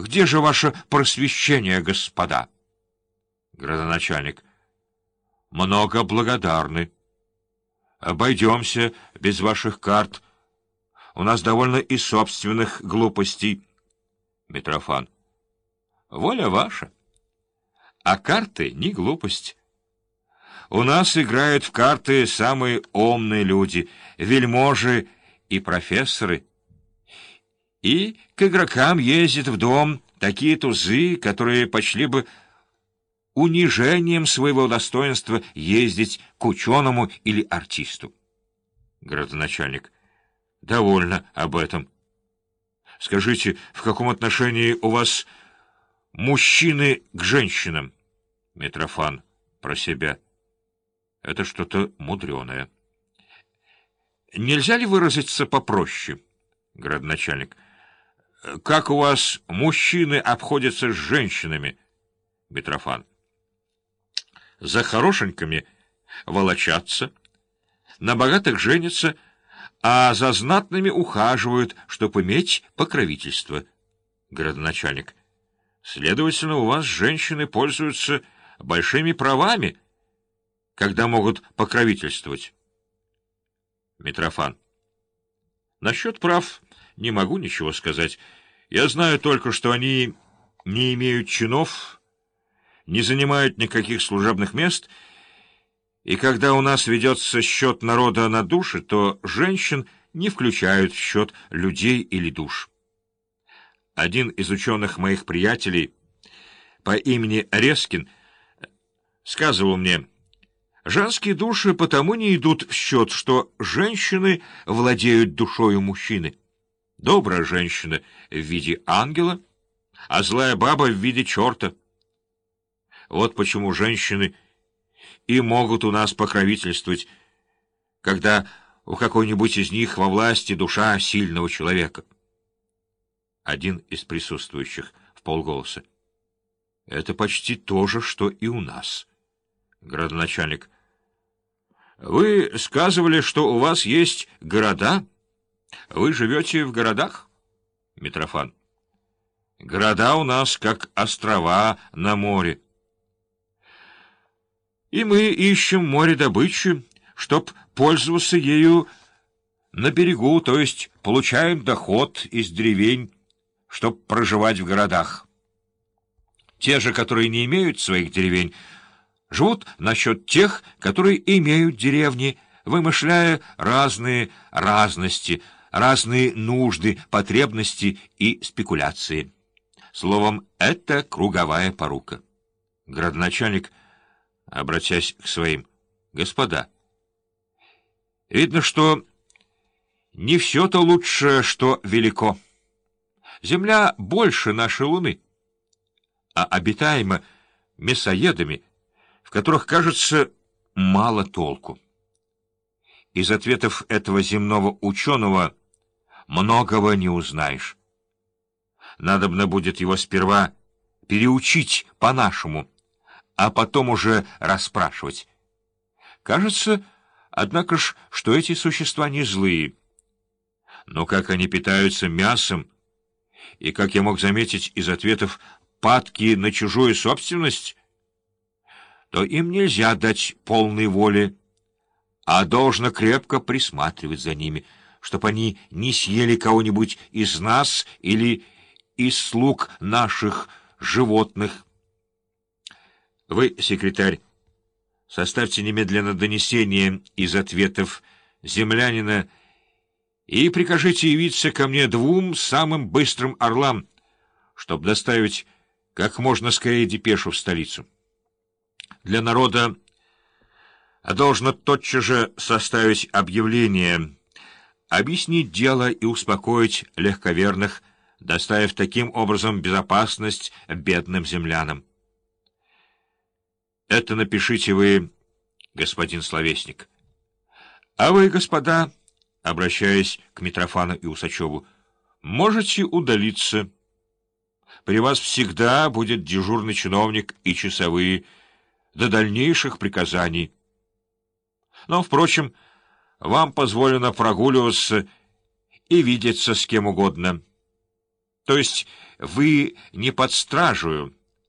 Где же ваше просвещение, господа? Градоначальник. Много благодарны. Обойдемся без ваших карт. У нас довольно и собственных глупостей. Митрофан. Воля ваша. А карты — не глупость. У нас играют в карты самые умные люди, вельможи и профессоры — и к игрокам ездят в дом такие тузы, которые почли бы унижением своего достоинства ездить к ученому или артисту. Градоначальник. Довольно об этом. Скажите, в каком отношении у вас мужчины к женщинам? Митрофан. Про себя. Это что-то мудреное. Нельзя ли выразиться попроще? Градоначальник. — как у вас мужчины обходятся с женщинами? Митрофан. За хорошенькими волочатся, на богатых женятся, а за знатными ухаживают, чтобы иметь покровительство. Городоначальник. Следовательно, у вас женщины пользуются большими правами, когда могут покровительствовать. Митрофан. Насчет прав не могу ничего сказать. Я знаю только, что они не имеют чинов, не занимают никаких служебных мест, и когда у нас ведется счет народа на души, то женщин не включают в счет людей или душ. Один из ученых моих приятелей по имени Резкин сказывал мне, женские души потому не идут в счет, что женщины владеют душою мужчины. Добрая женщина в виде ангела, а злая баба в виде черта. Вот почему женщины и могут у нас покровительствовать, когда у какой-нибудь из них во власти душа сильного человека. Один из присутствующих в полголоса. Это почти то же, что и у нас. Градоначальник. Вы сказывали, что у вас есть города? — вы живете в городах? Митрофан. Города у нас как острова на море. И мы ищем море добычи, чтоб пользоваться ею на берегу, то есть получаем доход из деревень, чтоб проживать в городах. Те же, которые не имеют своих деревень, живут насчет тех, которые имеют деревни, вымышляя разные разности — разные нужды, потребности и спекуляции. Словом, это круговая порука. Градоначальник, обратясь к своим, «Господа, видно, что не все-то лучше, что велико. Земля больше нашей Луны, а обитаема мясоедами, в которых, кажется, мало толку». Из ответов этого земного ученого многого не узнаешь. Надобно будет его сперва переучить по-нашему, а потом уже расспрашивать. Кажется, однако ж, что эти существа не злые. Но как они питаются мясом, и, как я мог заметить из ответов, падки на чужую собственность, то им нельзя дать полной воли, а должно крепко присматривать за ними — чтоб они не съели кого-нибудь из нас или из слуг наших животных. Вы, секретарь, составьте немедленно донесение из ответов землянина и прикажите явиться ко мне двум самым быстрым орлам, чтобы доставить как можно скорее депешу в столицу. Для народа должно тотчас же составить объявление объяснить дело и успокоить легковерных, доставив таким образом безопасность бедным землянам. Это напишите вы, господин словесник. А вы, господа, обращаясь к Митрофану и Усачеву, можете удалиться. При вас всегда будет дежурный чиновник и часовые до дальнейших приказаний. Но, впрочем, вам позволено прогуливаться и видеться с кем угодно. То есть вы не под стражу,